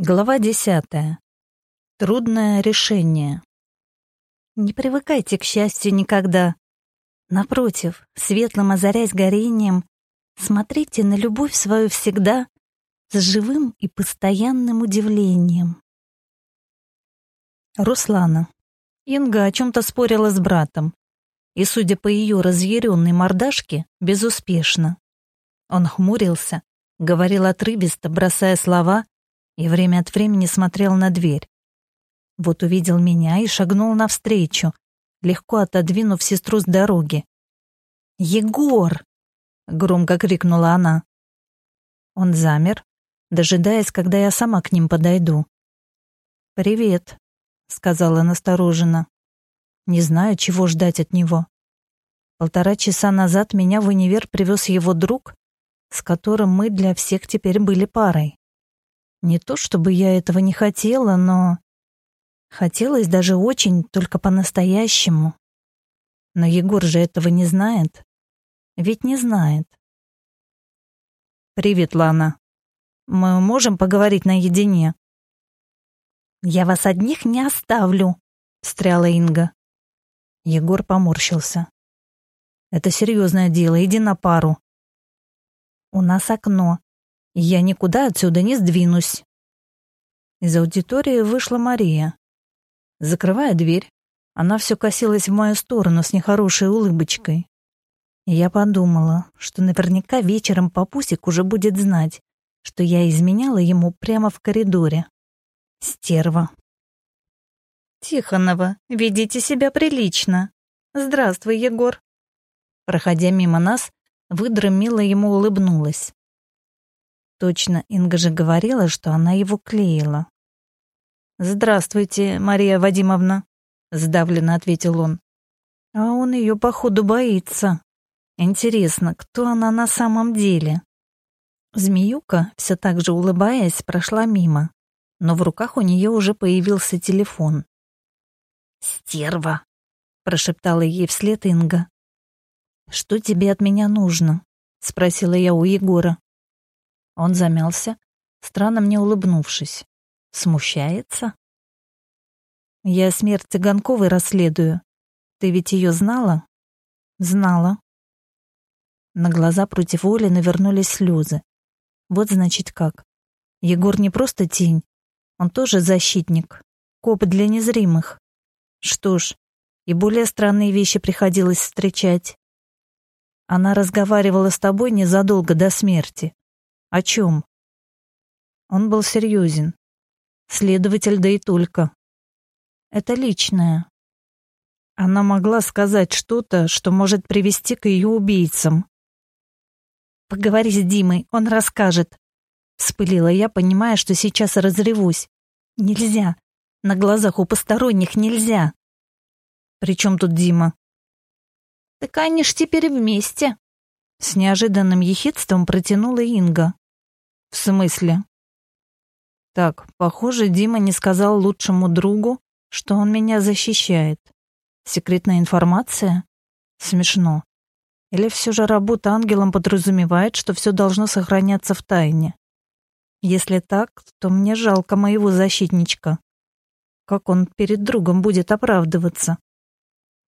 Глава десятая. Трудное решение. Не привыкайте к счастью никогда. Напротив, светлым озарясь горением, смотрите на любовь свою всегда с живым и постоянным удивлением. Руслана. Инга о чем-то спорила с братом, и, судя по ее разъяренной мордашке, безуспешно. Он хмурился, говорил отрывисто, бросая слова, и время от времени смотрел на дверь. Вот увидел меня и шагнул навстречу, легко отодвинув сестру с дороги. «Егор!» — громко крикнула она. Он замер, дожидаясь, когда я сама к ним подойду. «Привет», — сказала настороженно. Не знаю, чего ждать от него. Полтора часа назад меня в универ привез его друг, с которым мы для всех теперь были парой. Не то чтобы я этого не хотела, но... Хотелось даже очень, только по-настоящему. Но Егор же этого не знает. Ведь не знает. «Привет, Лана. Мы можем поговорить наедине?» «Я вас одних не оставлю», — встряла Инга. Егор поморщился. «Это серьезное дело, иди на пару». «У нас окно. Я никуда отсюда не сдвинусь. Из аудитории вышла Мария. Закрывая дверь, она все косилась в мою сторону с нехорошей улыбочкой. Я подумала, что наверняка вечером папусик уже будет знать, что я изменяла ему прямо в коридоре. Стерва. «Тихонова, ведите себя прилично. Здравствуй, Егор». Проходя мимо нас, выдра мило ему улыбнулась. Точно, Инга же говорила, что она его клеила. «Здравствуйте, Мария Вадимовна», — сдавленно ответил он. «А он ее, походу, боится. Интересно, кто она на самом деле?» Змеюка, все так же улыбаясь, прошла мимо, но в руках у нее уже появился телефон. «Стерва!» — прошептала ей вслед Инга. «Что тебе от меня нужно?» — спросила я у Егора. Он замялся, странно мне улыбнувшись. Смущается? Я смерть Цыганковой расследую. Ты ведь ее знала? Знала. На глаза против воли навернулись слезы. Вот значит как. Егор не просто тень, он тоже защитник, коп для незримых. Что ж, и более странные вещи приходилось встречать. Она разговаривала с тобой незадолго до смерти. О чем? Он был серьезен. Следователь, да и только. Это личное. Она могла сказать что-то, что может привести к ее убийцам. «Поговори с Димой, он расскажет», — вспылила я, понимая, что сейчас разревусь. «Нельзя. На глазах у посторонних нельзя». «При чем тут Дима?» «Так они ж теперь вместе», — с неожиданным ехидством протянула Инга. В смысле? Так, похоже, Дима не сказал лучшему другу, что он меня защищает. Секретная информация? Смешно. Или все же работа ангелом подразумевает, что все должно сохраняться в тайне? Если так, то мне жалко моего защитничка. Как он перед другом будет оправдываться?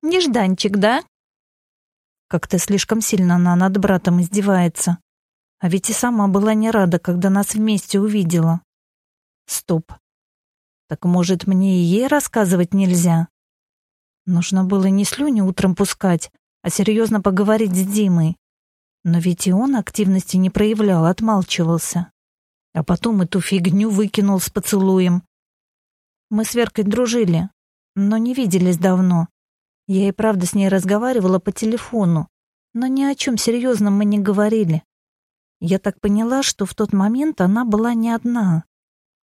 Нежданчик, да? Как-то слишком сильно она над братом издевается. А ведь и сама была не рада, когда нас вместе увидела. Стоп. Так может, мне и ей рассказывать нельзя? Нужно было не слюни утром пускать, а серьезно поговорить с Димой. Но ведь и он активности не проявлял, отмалчивался. А потом эту фигню выкинул с поцелуем. Мы с Веркой дружили, но не виделись давно. Я и правда с ней разговаривала по телефону, но ни о чем серьезном мы не говорили. Я так поняла, что в тот момент она была не одна.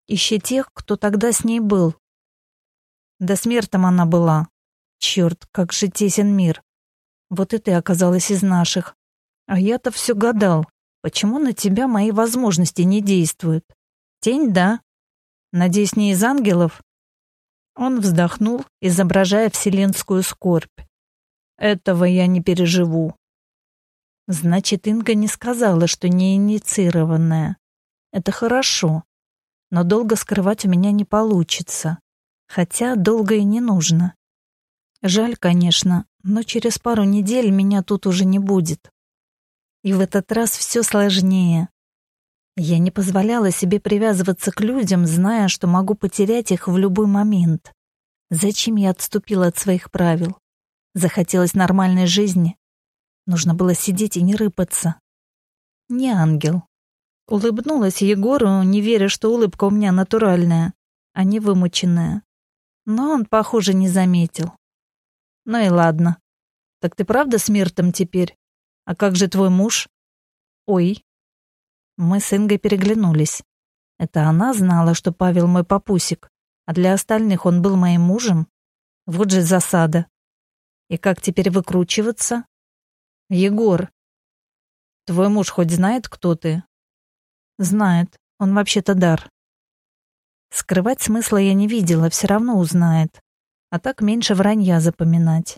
Ищи тех, кто тогда с ней был. До смертом она была. Черт, как же тесен мир. Вот и ты оказалась из наших. А я-то все гадал, почему на тебя мои возможности не действуют. Тень, да? Надеюсь, не из ангелов? Он вздохнул, изображая вселенскую скорбь. Этого я не переживу. Значит, Инга не сказала, что не инициированная. Это хорошо. но долго скрывать у меня не получится. Хотя долго и не нужно. Жаль, конечно, но через пару недель меня тут уже не будет. И в этот раз все сложнее. Я не позволяла себе привязываться к людям, зная, что могу потерять их в любой момент. Зачем я отступила от своих правил? Захотелось нормальной жизни. Нужно было сидеть и не рыпаться. Не ангел. Улыбнулась Егору, не веря, что улыбка у меня натуральная, а не вымученная. Но он, похоже, не заметил. Ну и ладно. Так ты правда с Миртом теперь? А как же твой муж? Ой. Мы с Ингой переглянулись. Это она знала, что Павел мой папусик, а для остальных он был моим мужем? Вот же засада. И как теперь выкручиваться? Егор, твой муж хоть знает, кто ты? Знает. Он вообще-то дар. Скрывать смысла я не видела, все равно узнает. А так меньше вранья запоминать.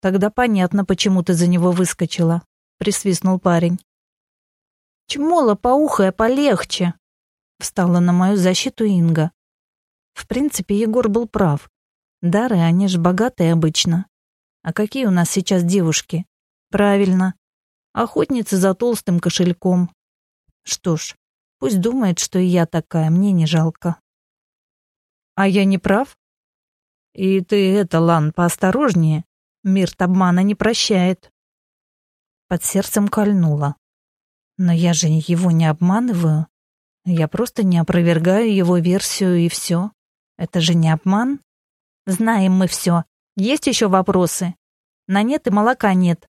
Тогда понятно, почему ты за него выскочила, присвистнул парень. Чмо поухая полегче, встала на мою защиту Инга. В принципе, Егор был прав. Дары, они ж богатые обычно. А какие у нас сейчас девушки? Правильно. Охотницы за толстым кошельком. Что ж, пусть думает, что и я такая, мне не жалко. А я не прав? И ты это, Лан, поосторожнее. Мирт обмана не прощает. Под сердцем кольнуло. Но я же его не обманываю. Я просто не опровергаю его версию и все. Это же не обман? Знаем мы все. Есть еще вопросы? На нет и молока нет.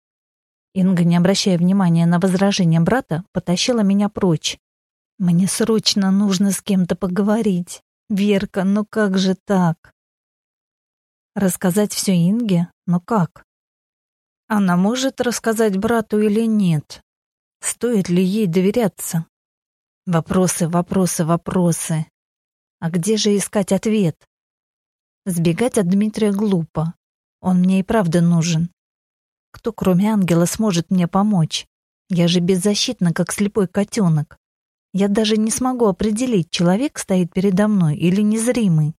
Инга, не обращая внимания на возражение брата, потащила меня прочь. Мне срочно нужно с кем-то поговорить. Верка, ну как же так? Рассказать все Инге? Но как? Она может рассказать брату или нет? Стоит ли ей доверяться? Вопросы, вопросы, вопросы. А где же искать ответ? Сбегать от Дмитрия глупо. Он мне и правда нужен. Кто, кроме ангела, сможет мне помочь? Я же беззащитна, как слепой котенок. Я даже не смогу определить, человек стоит передо мной или незримый.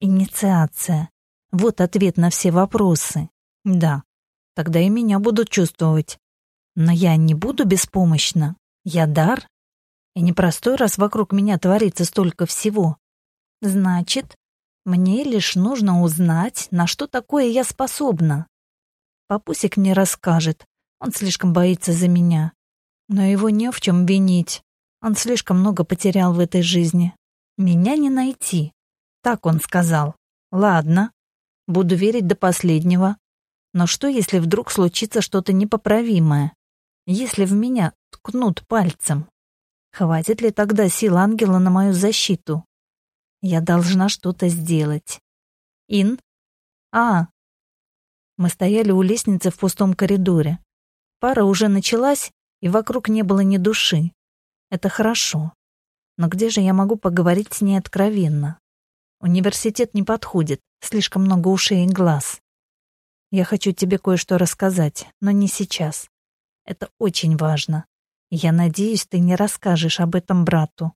Инициация. Вот ответ на все вопросы. Да, тогда и меня будут чувствовать. Но я не буду беспомощна. Я дар. И непростой раз вокруг меня творится столько всего. Значит, мне лишь нужно узнать, на что такое я способна. Папусик мне расскажет. Он слишком боится за меня. Но его не в чем винить. Он слишком много потерял в этой жизни. Меня не найти. Так он сказал. Ладно, Буду верить до последнего. Но что, если вдруг случится что-то непоправимое? Если в меня ткнут пальцем? Хватит ли тогда сил ангела на мою защиту? Я должна что-то сделать. Ин? А. Мы стояли у лестницы в пустом коридоре. Пара уже началась, и вокруг не было ни души. Это хорошо. Но где же я могу поговорить с ней откровенно? Университет не подходит, слишком много ушей и глаз. Я хочу тебе кое-что рассказать, но не сейчас. Это очень важно. Я надеюсь, ты не расскажешь об этом брату.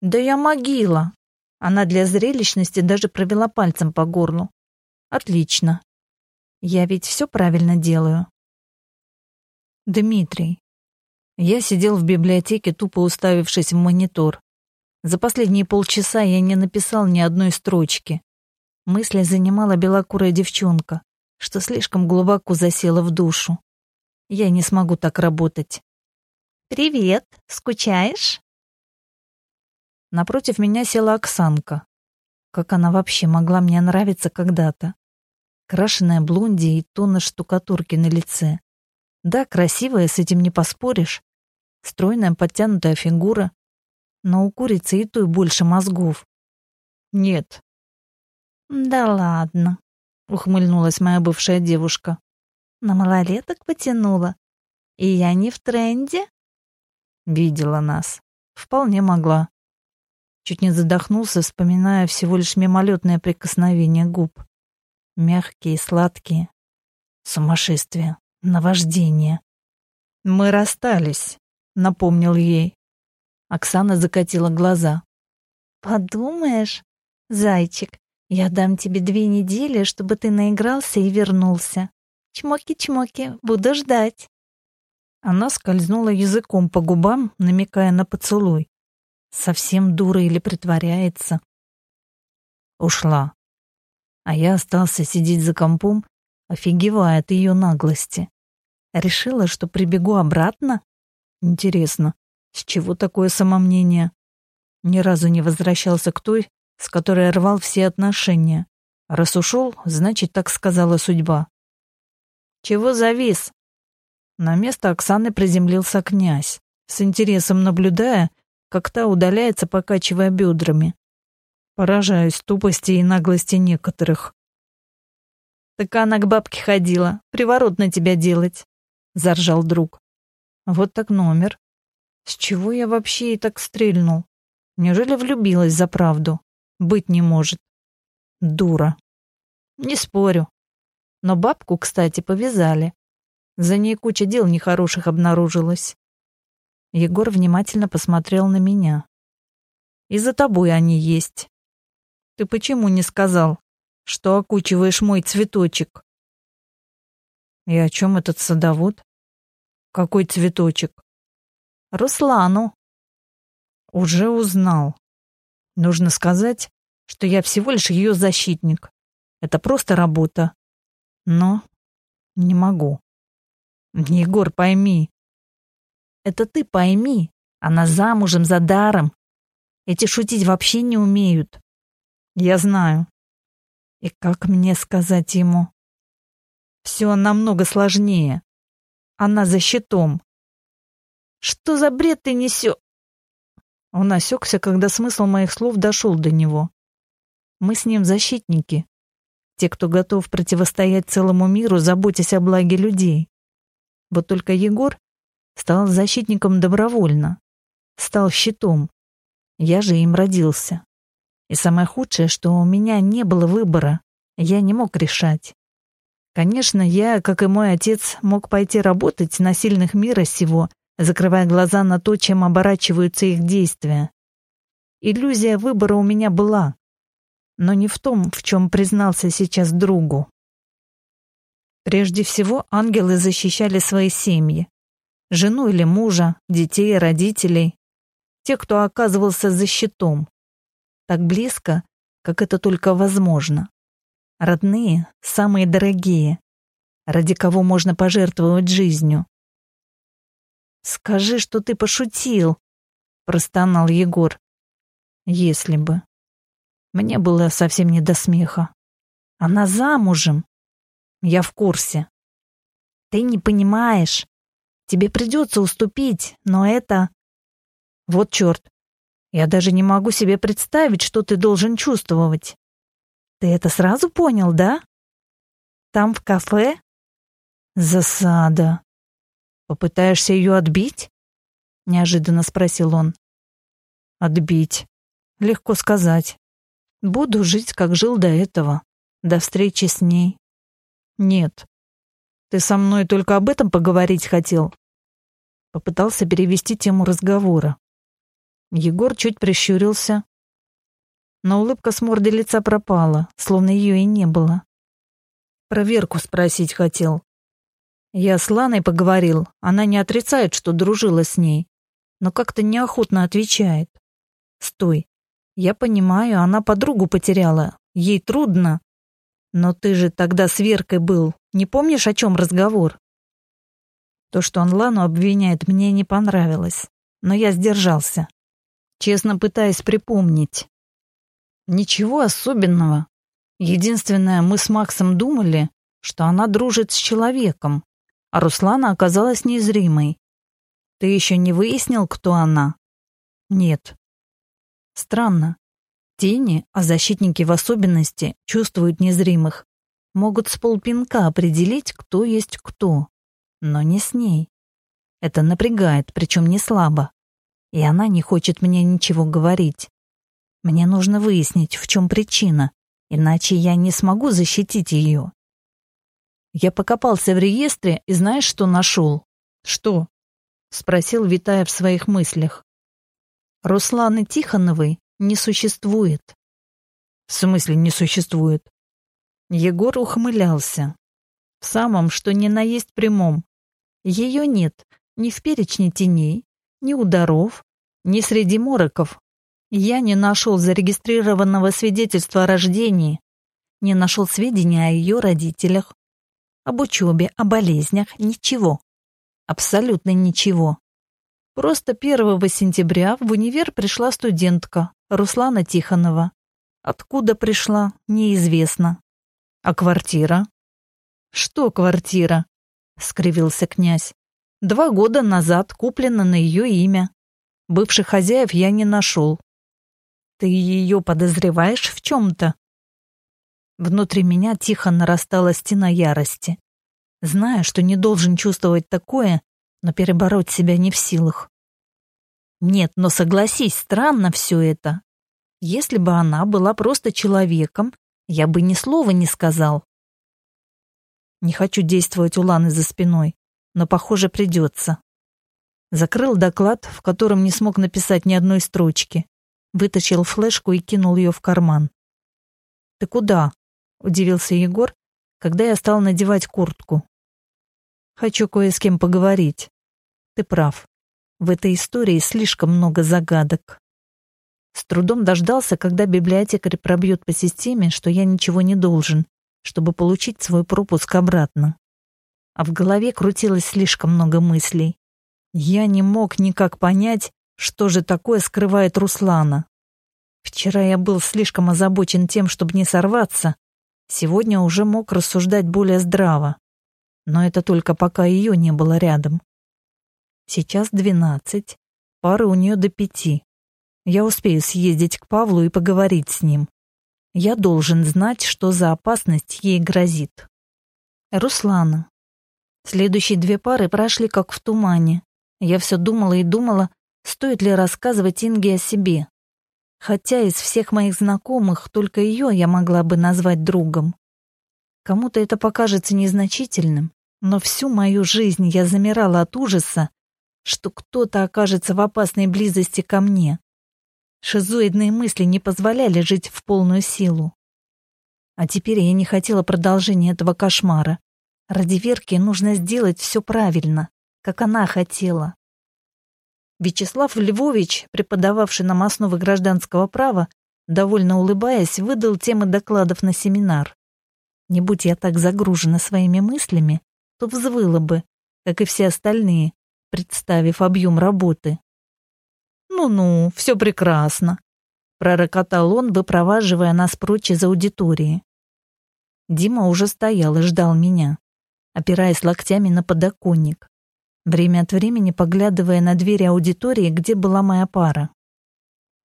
Да я могила. Она для зрелищности даже провела пальцем по горлу. Отлично. Я ведь все правильно делаю. Дмитрий. Я сидел в библиотеке, тупо уставившись в монитор. За последние полчаса я не написал ни одной строчки. Мысли занимала белокурая девчонка, что слишком глубоко засела в душу. Я не смогу так работать. «Привет, скучаешь?» Напротив меня села Оксанка. Как она вообще могла мне нравиться когда-то? Крашеная блонди и тонна штукатурки на лице. Да, красивая, с этим не поспоришь. Стройная подтянутая фигура, но у курицы и той больше мозгов. Нет. Да ладно, ухмыльнулась моя бывшая девушка. На малолеток потянула. И я не в тренде? Видела нас. Вполне могла. Чуть не задохнулся, вспоминая всего лишь мимолетное прикосновение губ. Мягкие, сладкие. Сумасшествие. Наваждение. «Мы расстались», — напомнил ей. Оксана закатила глаза. Подумаешь, зайчик, я дам тебе две недели, чтобы ты наигрался и вернулся. Чмоки-чмоки, буду ждать. Она скользнула языком по губам, намекая на поцелуй. Совсем дура или притворяется. Ушла. А я остался сидеть за компом, офигевая от ее наглости. Решила, что прибегу обратно? Интересно, с чего такое самомнение? Ни разу не возвращался к той, с которой рвал все отношения. Раз ушел, значит, так сказала судьба. «Чего завис?» На место Оксаны приземлился князь, с интересом наблюдая, как та удаляется, покачивая бедрами. Поражаюсь тупости и наглости некоторых. «Так она к бабке ходила, приворот на тебя делать», — заржал друг. «Вот так номер. С чего я вообще и так стрельнул? Неужели влюбилась за правду? Быть не может. Дура. Не спорю. Но бабку, кстати, повязали. За ней куча дел нехороших обнаружилось. Егор внимательно посмотрел на меня. И за тобой они есть. Ты почему не сказал, что окучиваешь мой цветочек? И о чем этот садовод? Какой цветочек? Руслану. Уже узнал. Нужно сказать, что я всего лишь ее защитник. Это просто работа. Но не могу. Егор, пойми. Это ты пойми. Она замужем за даром. Эти шутить вообще не умеют. Я знаю. И как мне сказать ему? Все намного сложнее. Она за щитом. Что за бред ты несешь? Он осекся, когда смысл моих слов дошел до него. Мы с ним защитники. Те, кто готов противостоять целому миру, заботясь о благе людей. Вот только Егор стал защитником добровольно. Стал щитом. Я же им родился. И самое худшее, что у меня не было выбора. Я не мог решать. Конечно, я, как и мой отец, мог пойти работать на сильных мира сего закрывая глаза на то, чем оборачиваются их действия. Иллюзия выбора у меня была, но не в том, в чем признался сейчас другу. Прежде всего, ангелы защищали свои семьи. Жену или мужа, детей, родителей. Те, кто оказывался за щитом. Так близко, как это только возможно. Родные, самые дорогие, ради кого можно пожертвовать жизнью. «Скажи, что ты пошутил», — простонал Егор. «Если бы». Мне было совсем не до смеха. Она замужем. Я в курсе. Ты не понимаешь. Тебе придется уступить, но это... Вот черт. Я даже не могу себе представить, что ты должен чувствовать. Ты это сразу понял, да? Там в кафе? Засада. «Попытаешься ее отбить?» — неожиданно спросил он. «Отбить. Легко сказать. Буду жить, как жил до этого, до встречи с ней. Нет. Ты со мной только об этом поговорить хотел?» Попытался перевести тему разговора. Егор чуть прищурился, но улыбка с морды лица пропала, словно ее и не было. Проверку спросить хотел. Я с Ланой поговорил, она не отрицает, что дружила с ней, но как-то неохотно отвечает. Стой. Я понимаю, она подругу потеряла, ей трудно. Но ты же тогда с Веркой был, не помнишь, о чем разговор? То, что он Лану обвиняет, мне не понравилось, но я сдержался, честно пытаясь припомнить. Ничего особенного. Единственное, мы с Максом думали, что она дружит с человеком, а Руслана оказалась незримой. Ты еще не выяснил, кто она? Нет. Странно. Тени, а защитники в особенности, чувствуют незримых. Могут с полпинка определить, кто есть кто. Но не с ней. Это напрягает, причем не слабо. И она не хочет мне ничего говорить. Мне нужно выяснить, в чем причина, иначе я не смогу защитить ее. Я покопался в реестре и знаешь, что нашел? Что? Спросил, витая в своих мыслях. Русланы Тихоновой не существует. В смысле не существует? Егор ухмылялся. В самом, что ни на есть прямом. Ее нет ни в перечне теней, ни у даров, ни среди мороков. Я не нашел зарегистрированного свидетельства о рождении, не нашел сведений о ее родителях, об учебе, о болезнях, ничего. Абсолютно ничего. Просто 1 сентября в универ пришла студентка Руслана Тихонова. Откуда пришла, неизвестно. А квартира? Что квартира? скривился князь. Два года назад куплена на ее имя. Бывших хозяев я не нашел. Ты ее подозреваешь в чем-то? Внутри меня тихо нарастала стена ярости. Зная, что не должен чувствовать такое, но перебороть себя не в силах. Нет, но согласись, странно все это. Если бы она была просто человеком, я бы ни слова не сказал. Не хочу действовать у Ланы за спиной, но, похоже, придется. Закрыл доклад, в котором не смог написать ни одной строчки. Вытащил флешку и кинул ее в карман. «Ты куда?» — удивился Егор, когда я стал надевать куртку. «Хочу кое с кем поговорить. Ты прав. В этой истории слишком много загадок». С трудом дождался, когда библиотекарь пробьет по системе, что я ничего не должен, чтобы получить свой пропуск обратно. А в голове крутилось слишком много мыслей. Я не мог никак понять, что же такое скрывает Руслана. Вчера я был слишком озабочен тем, чтобы не сорваться. Сегодня уже мог рассуждать более здраво. Но это только пока ее не было рядом. Сейчас двенадцать, пары у нее до пяти. Я успею съездить к Павлу и поговорить с ним. Я должен знать, что за опасность ей грозит. Руслана. Следующие две пары прошли как в тумане. Я все думала и думала, стоит ли рассказывать Инге о себе. Хотя из всех моих знакомых только ее я могла бы назвать другом. Кому-то это покажется незначительным, но всю мою жизнь я замирала от ужаса, что кто-то окажется в опасной близости ко мне. Шизоидные мысли не позволяли жить в полную силу. А теперь я не хотела продолжения этого кошмара. Ради Верки нужно сделать все правильно, как она хотела. Вячеслав Львович, преподававший нам основы гражданского права, довольно улыбаясь, выдал темы докладов на семинар. Не будь я так загружена своими мыслями, то взвыла бы, как и все остальные, представив объем работы. «Ну-ну, все прекрасно», — пророкотал он, выпроваживая нас прочь из аудитории. Дима уже стоял и ждал меня, опираясь локтями на подоконник, время от времени поглядывая на двери аудитории, где была моя пара.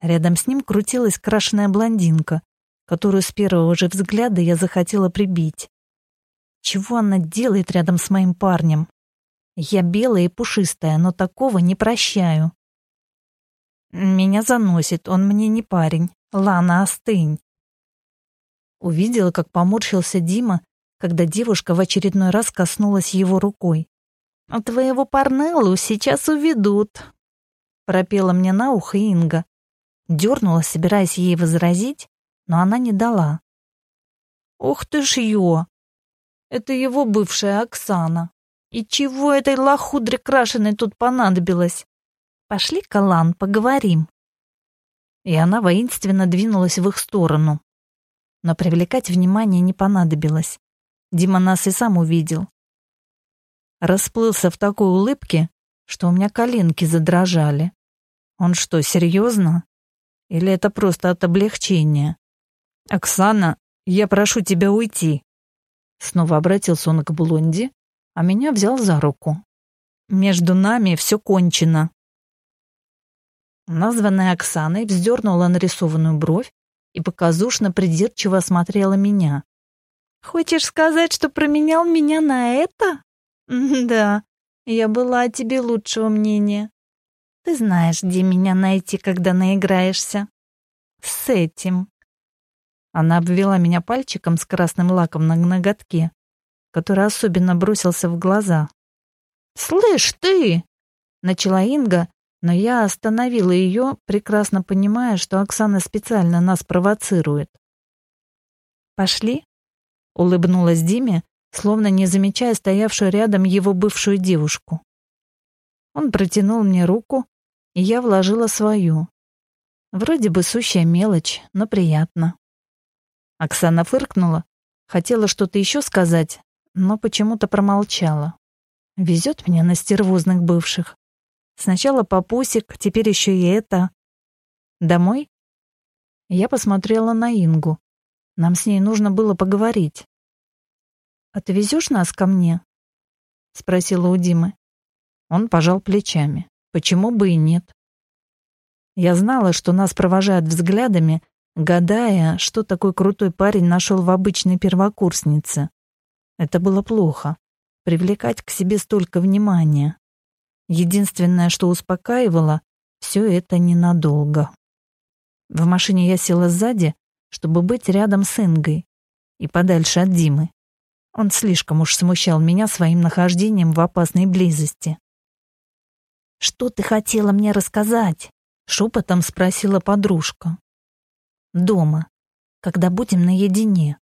Рядом с ним крутилась крашеная блондинка, которую с первого же взгляда я захотела прибить. Чего она делает рядом с моим парнем? Я белая и пушистая, но такого не прощаю. Меня заносит, он мне не парень. Лана, остынь. Увидела, как поморщился Дима, когда девушка в очередной раз коснулась его рукой. «А твоего Парнеллу сейчас уведут», — пропела мне на ухо Инга. Дернула, собираясь ей возразить, но она не дала. «Ух ты ж ё! Это его бывшая Оксана. И чего этой лохудре крашеной тут понадобилось? Пошли, Калан, поговорим». И она воинственно двинулась в их сторону. Но привлекать внимание не понадобилось. Дима нас и сам увидел. Расплылся в такой улыбке, что у меня коленки задрожали. Он что, серьезно? Или это просто от облегчения? «Оксана, я прошу тебя уйти». Снова обратился он к Блонди, а меня взял за руку. «Между нами все кончено». Названная Оксаной вздернула нарисованную бровь и показушно придирчиво осмотрела меня. Хочешь сказать, что променял меня на это? Да, я была о тебе лучшего мнения. Ты знаешь, где меня найти, когда наиграешься. С этим. Она обвела меня пальчиком с красным лаком на ноготке, который особенно бросился в глаза. «Слышь, ты!» — начала Инга, Но я остановила ее, прекрасно понимая, что Оксана специально нас провоцирует. «Пошли?» — улыбнулась Диме, словно не замечая стоявшую рядом его бывшую девушку. Он протянул мне руку, и я вложила свою. Вроде бы сущая мелочь, но приятно. Оксана фыркнула, хотела что-то еще сказать, но почему-то промолчала. Везет мне на стервозных бывших. Сначала папусик, теперь еще и это. Домой? Я посмотрела на Ингу. Нам с ней нужно было поговорить. «А ты везешь нас ко мне?» — спросила у Димы. Он пожал плечами. Почему бы и нет? Я знала, что нас провожают взглядами, гадая, что такой крутой парень нашел в обычной первокурснице. Это было плохо. Привлекать к себе столько внимания. Единственное, что успокаивало, все это ненадолго. В машине я села сзади, чтобы быть рядом с Ингой и подальше от Димы. Он слишком уж смущал меня своим нахождением в опасной близости. «Что ты хотела мне рассказать?» — шепотом спросила подружка. «Дома, когда будем наедине».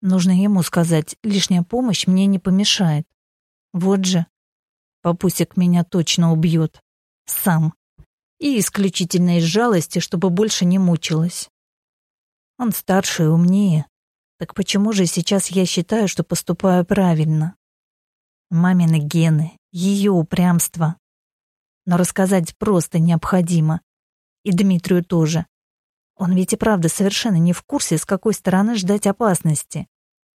Нужно ему сказать, лишняя помощь мне не помешает. Вот же, папусик меня точно убьет. Сам. И исключительно из жалости, чтобы больше не мучилась. Он старше и умнее. Так почему же сейчас я считаю, что поступаю правильно? Мамины гены, ее упрямство. Но рассказать просто необходимо. И Дмитрию тоже. Он ведь и правда совершенно не в курсе, с какой стороны ждать опасности.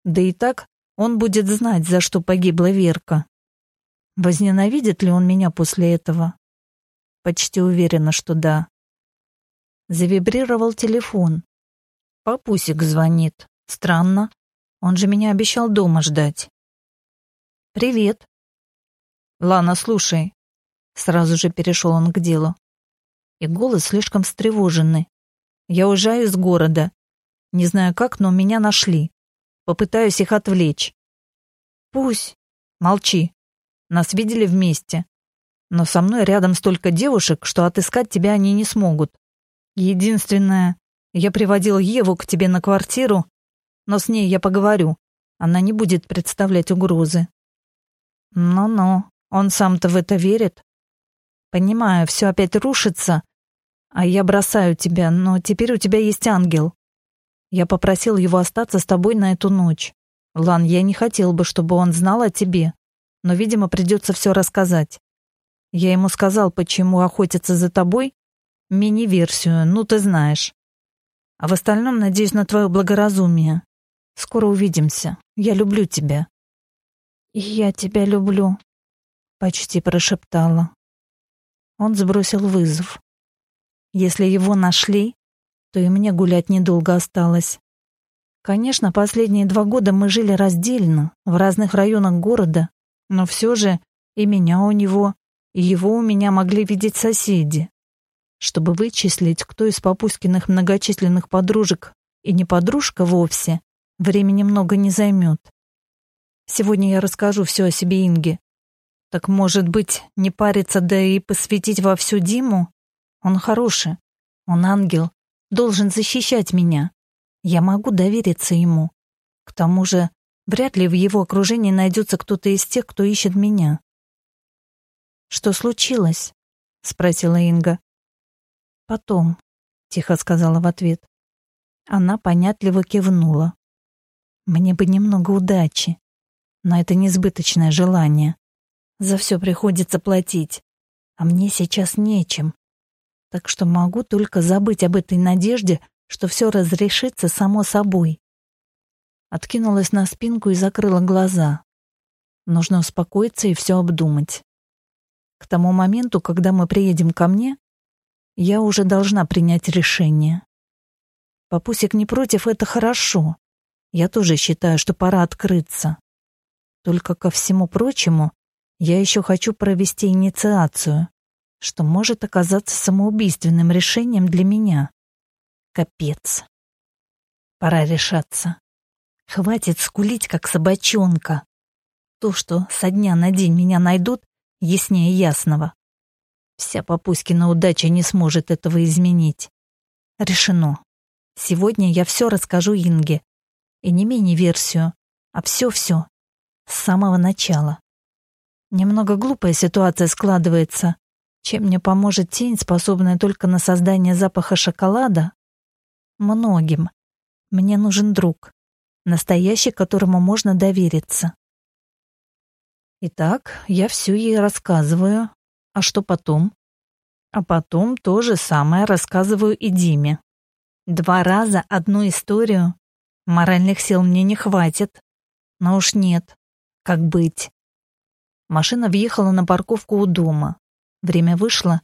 Да и так он будет знать, за что погибла Верка. Возненавидит ли он меня после этого? Почти уверена, что да. Завибрировал телефон. Папусик звонит. Странно. Он же меня обещал дома ждать. «Привет». «Лана, слушай». Сразу же перешел он к делу. И голос слишком встревоженный. «Я уезжаю из города. Не знаю как, но меня нашли. Попытаюсь их отвлечь. Пусть. Молчи. Нас видели вместе. Но со мной рядом столько девушек, что отыскать тебя они не смогут. Единственное, я приводил Еву к тебе на квартиру, но с ней я поговорю. Она не будет представлять угрозы. Ну-ну, он сам-то в это верит. Понимаю, все опять рушится, а я бросаю тебя, но теперь у тебя есть ангел. Я попросил его остаться с тобой на эту ночь. Лан, я не хотел бы, чтобы он знал о тебе, но, видимо, придется все рассказать. Я ему сказал, почему охотятся за тобой. Мини-версию, ну ты знаешь. А в остальном надеюсь на твое благоразумие. Скоро увидимся. Я люблю тебя. Я тебя люблю, почти прошептала. Он сбросил вызов. Если его нашли, то и мне гулять недолго осталось. Конечно, последние два года мы жили раздельно, в разных районах города, но все же и меня у него, и его у меня могли видеть соседи. Чтобы вычислить, кто из Папуськиных многочисленных подружек и не подружка вовсе, времени много не займет. Сегодня я расскажу все о себе Инге. Так, может быть, не париться, да и посвятить во всю Диму? Он хороший, он ангел, должен защищать меня. Я могу довериться ему. К тому же, вряд ли в его окружении найдется кто-то из тех, кто ищет меня. «Что случилось?» — спросила Инга. «Потом», — тихо сказала в ответ. Она понятливо кивнула. «Мне бы немного удачи, но это несбыточное желание. За все приходится платить, а мне сейчас нечем так что могу только забыть об этой надежде, что все разрешится само собой. Откинулась на спинку и закрыла глаза. Нужно успокоиться и все обдумать. К тому моменту, когда мы приедем ко мне, я уже должна принять решение. Папусик не против, это хорошо. Я тоже считаю, что пора открыться. Только ко всему прочему, я еще хочу провести инициацию что может оказаться самоубийственным решением для меня. Капец. Пора решаться. Хватит скулить, как собачонка. То, что со дня на день меня найдут, яснее ясного. Вся Папуськина удача не сможет этого изменить. Решено. Сегодня я все расскажу Инге. И не мини-версию, а все-все. С самого начала. Немного глупая ситуация складывается. Чем мне поможет тень, способная только на создание запаха шоколада? Многим. Мне нужен друг. Настоящий, которому можно довериться. Итак, я все ей рассказываю. А что потом? А потом то же самое рассказываю и Диме. Два раза одну историю. Моральных сил мне не хватит. Но уж нет. Как быть? Машина въехала на парковку у дома. Время вышло,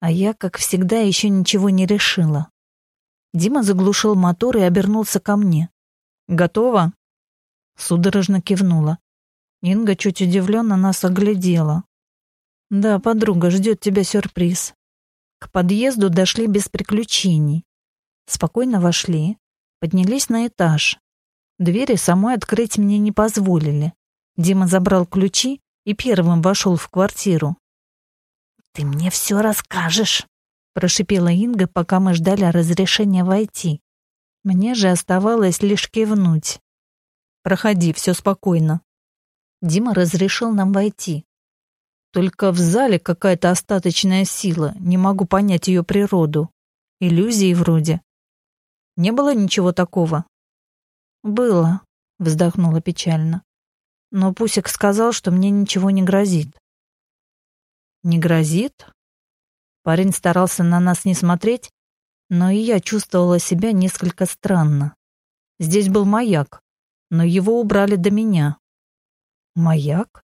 а я, как всегда, еще ничего не решила. Дима заглушил мотор и обернулся ко мне. «Готово?» Судорожно кивнула. Инга чуть удивленно нас оглядела. «Да, подруга, ждет тебя сюрприз». К подъезду дошли без приключений. Спокойно вошли, поднялись на этаж. Двери самой открыть мне не позволили. Дима забрал ключи и первым вошел в квартиру. «Ты мне все расскажешь», — прошипела Инга, пока мы ждали разрешения войти. Мне же оставалось лишь кивнуть. «Проходи, все спокойно». Дима разрешил нам войти. Только в зале какая-то остаточная сила, не могу понять ее природу. Иллюзии вроде. Не было ничего такого? Было, вздохнула печально. Но Пусик сказал, что мне ничего не грозит. Не грозит? Парень старался на нас не смотреть, но и я чувствовала себя несколько странно. Здесь был маяк, но его убрали до меня. Маяк?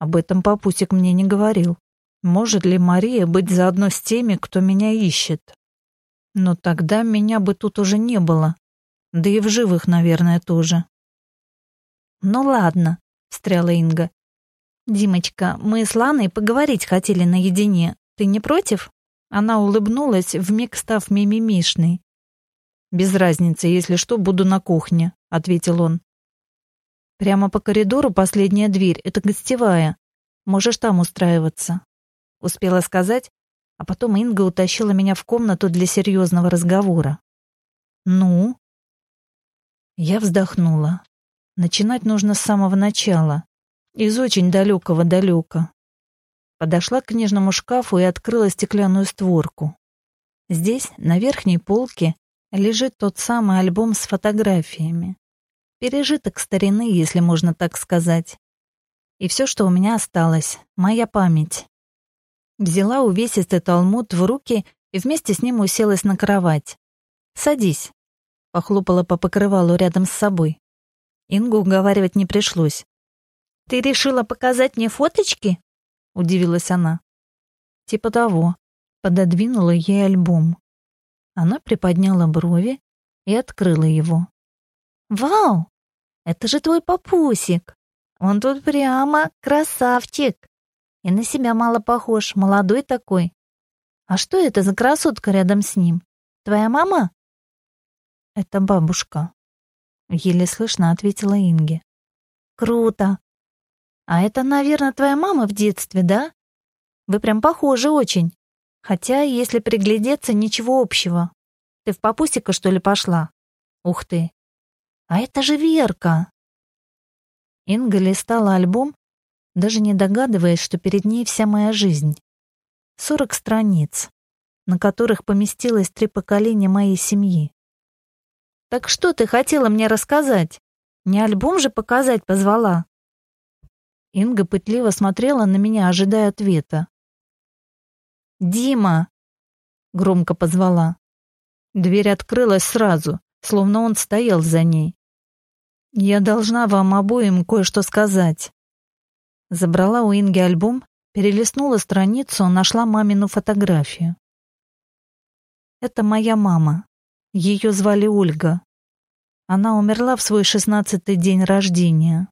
Об этом папусик мне не говорил. Может ли Мария быть заодно с теми, кто меня ищет? Но тогда меня бы тут уже не было. Да и в живых, наверное, тоже. «Ну ладно», — встряла Инга. «Димочка, мы с Ланой поговорить хотели наедине. Ты не против?» Она улыбнулась, вмиг став мимимишной. «Без разницы, если что, буду на кухне», — ответил он. «Прямо по коридору последняя дверь, это гостевая. Можешь там устраиваться», — успела сказать, а потом Инга утащила меня в комнату для серьезного разговора. «Ну?» Я вздохнула. Начинать нужно с самого начала. Из очень далекого далека. Подошла к книжному шкафу и открыла стеклянную створку. Здесь, на верхней полке, лежит тот самый альбом с фотографиями. Пережиток старины, если можно так сказать. И все, что у меня осталось, моя память. Взяла увесистый талмуд в руки и вместе с ним уселась на кровать. «Садись», — похлопала по покрывалу рядом с собой. Ингу уговаривать не пришлось. «Ты решила показать мне фоточки?» — удивилась она. «Типа того». Пододвинула ей альбом. Она приподняла брови и открыла его. «Вау! Это же твой папусик! Он тут прямо красавчик! И на себя мало похож, молодой такой. А что это за красотка рядом с ним? Твоя мама?» «Это бабушка», Еле слышно ответила Инге. Круто. А это, наверное, твоя мама в детстве, да? Вы прям похожи очень. Хотя, если приглядеться, ничего общего. Ты в папусика, что ли, пошла? Ух ты. А это же Верка. Инга листала альбом, даже не догадываясь, что перед ней вся моя жизнь. Сорок страниц, на которых поместилось три поколения моей семьи. Так что ты хотела мне рассказать? Не альбом же показать позвала. Инга пытливо смотрела на меня, ожидая ответа. «Дима!» — громко позвала. Дверь открылась сразу, словно он стоял за ней. «Я должна вам обоим кое-что сказать». Забрала у Инги альбом, перелистнула страницу, нашла мамину фотографию. «Это моя мама. Ее звали Ольга. Она умерла в свой шестнадцатый день рождения.